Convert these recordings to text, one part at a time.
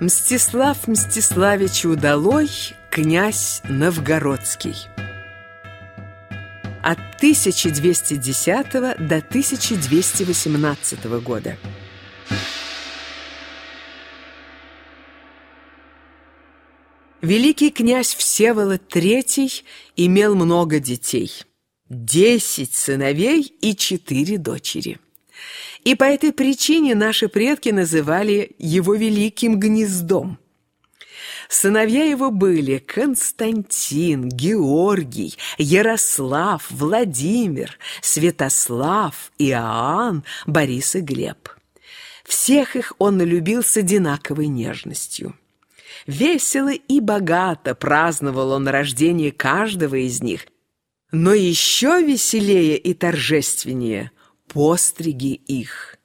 Мстислав Мстиславич Удалой, князь Новгородский. От 1210 до 1218 года. Великий князь Всеволод III имел много детей. Десять сыновей и четыре дочери. И по этой причине наши предки называли его Великим Гнездом. Сыновья его были Константин, Георгий, Ярослав, Владимир, Святослав, Иоанн, Борис и Глеб. Всех их он любил с одинаковой нежностью. Весело и богато праздновал он рождение каждого из них, но еще веселее и торжественнее – постриги их.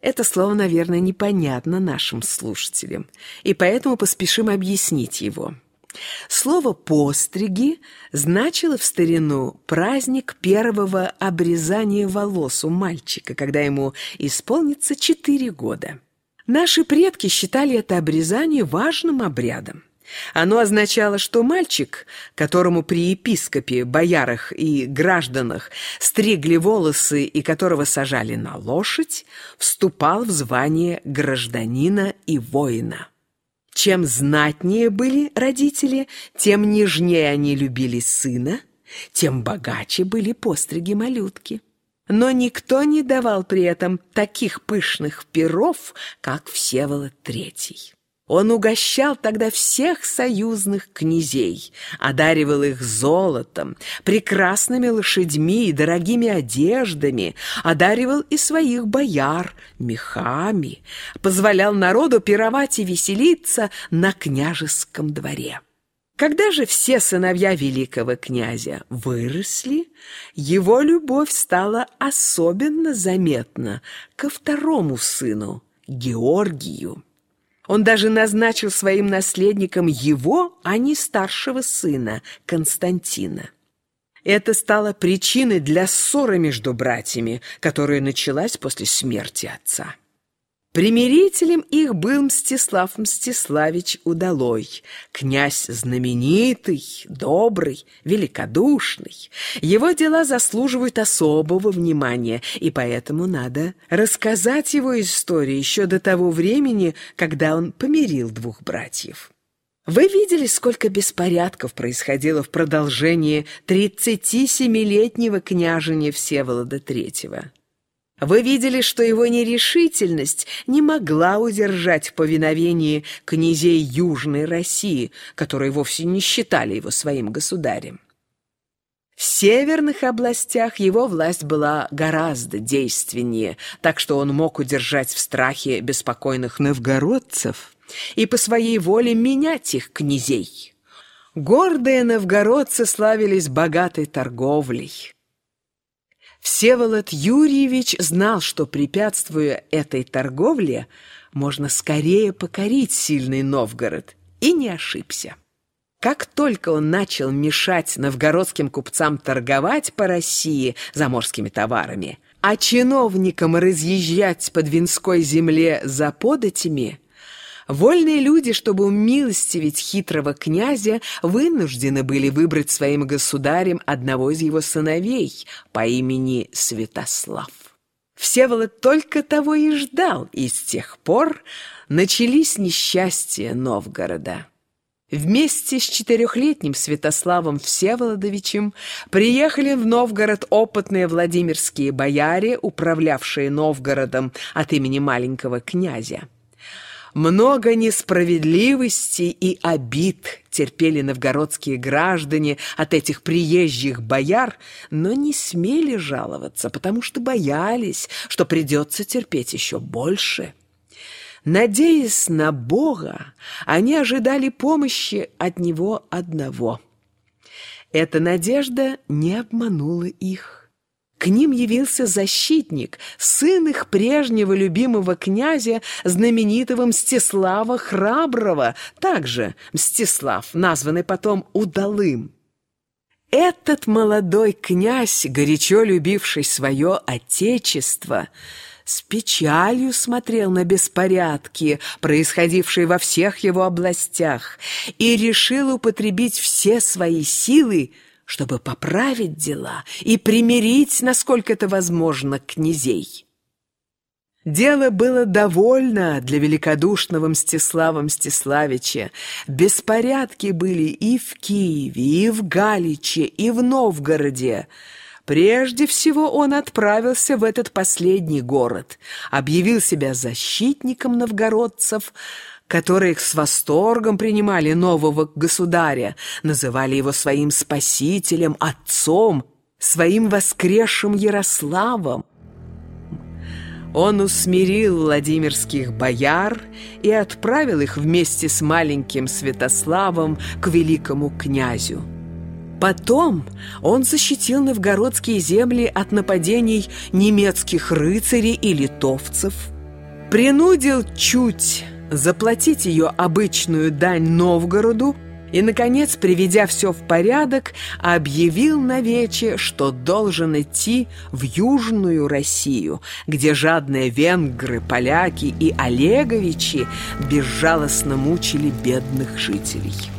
Это слово, наверное, непонятно нашим слушателям, и поэтому поспешим объяснить его. Слово «постриги» значило в старину праздник первого обрезания волос у мальчика, когда ему исполнится четыре года. Наши предки считали это обрезание важным обрядом. Оно означало, что мальчик, которому при епископе, боярах и гражданах стригли волосы и которого сажали на лошадь, вступал в звание гражданина и воина. Чем знатнее были родители, тем нежнее они любили сына, тем богаче были постриги малютки. Но никто не давал при этом таких пышных перов, как Всеволод Третий. Он угощал тогда всех союзных князей, одаривал их золотом, прекрасными лошадьми и дорогими одеждами, одаривал и своих бояр мехами, позволял народу пировать и веселиться на княжеском дворе. Когда же все сыновья великого князя выросли, его любовь стала особенно заметна ко второму сыну, Георгию. Он даже назначил своим наследником его, а не старшего сына, Константина. Это стало причиной для ссоры между братьями, которая началась после смерти отца. Примирителем их был Мстислав Мстиславич Удалой, князь знаменитый, добрый, великодушный. Его дела заслуживают особого внимания, и поэтому надо рассказать его историю еще до того времени, когда он помирил двух братьев. Вы видели, сколько беспорядков происходило в продолжении 37-летнего княжения Всеволода Третьего. Вы видели, что его нерешительность не могла удержать в повиновении князей Южной России, которые вовсе не считали его своим государем. В северных областях его власть была гораздо действеннее, так что он мог удержать в страхе беспокойных новгородцев и по своей воле менять их князей. Гордые новгородцы славились богатой торговлей. Всеволод Юрьевич знал, что, препятствуя этой торговле, можно скорее покорить сильный Новгород, и не ошибся. Как только он начал мешать новгородским купцам торговать по России заморскими товарами, а чиновникам разъезжать по Двинской земле за податями, Вольные люди, чтобы умилостивить хитрого князя, вынуждены были выбрать своим государем одного из его сыновей по имени Святослав. Всеволод только того и ждал, и с тех пор начались несчастья Новгорода. Вместе с четырехлетним Святославом Всеволодовичем приехали в Новгород опытные владимирские бояре, управлявшие Новгородом от имени маленького князя. Много несправедливости и обид терпели новгородские граждане от этих приезжих бояр, но не смели жаловаться, потому что боялись, что придется терпеть еще больше. Надеясь на Бога, они ожидали помощи от Него одного. Эта надежда не обманула их. К ним явился защитник, сын их прежнего любимого князя, знаменитого Мстислава Храброго, также Мстислав, названный потом Удалым. Этот молодой князь, горячо любивший свое отечество, с печалью смотрел на беспорядки, происходившие во всех его областях, и решил употребить все свои силы, чтобы поправить дела и примирить, насколько это возможно, князей. Дело было довольно для великодушного Мстислава Мстиславича. Беспорядки были и в Киеве, и в Галиче, и в Новгороде. Прежде всего он отправился в этот последний город, объявил себя защитником новгородцев, которые с восторгом принимали нового государя, называли его своим спасителем, отцом, своим воскресшим Ярославом. Он усмирил владимирских бояр и отправил их вместе с маленьким Святославом к великому князю. Потом он защитил новгородские земли от нападений немецких рыцарей и литовцев, принудил чуть заплатить ее обычную дань Новгороду и, наконец, приведя все в порядок, объявил навече, что должен идти в Южную Россию, где жадные венгры, поляки и Олеговичи безжалостно мучили бедных жителей.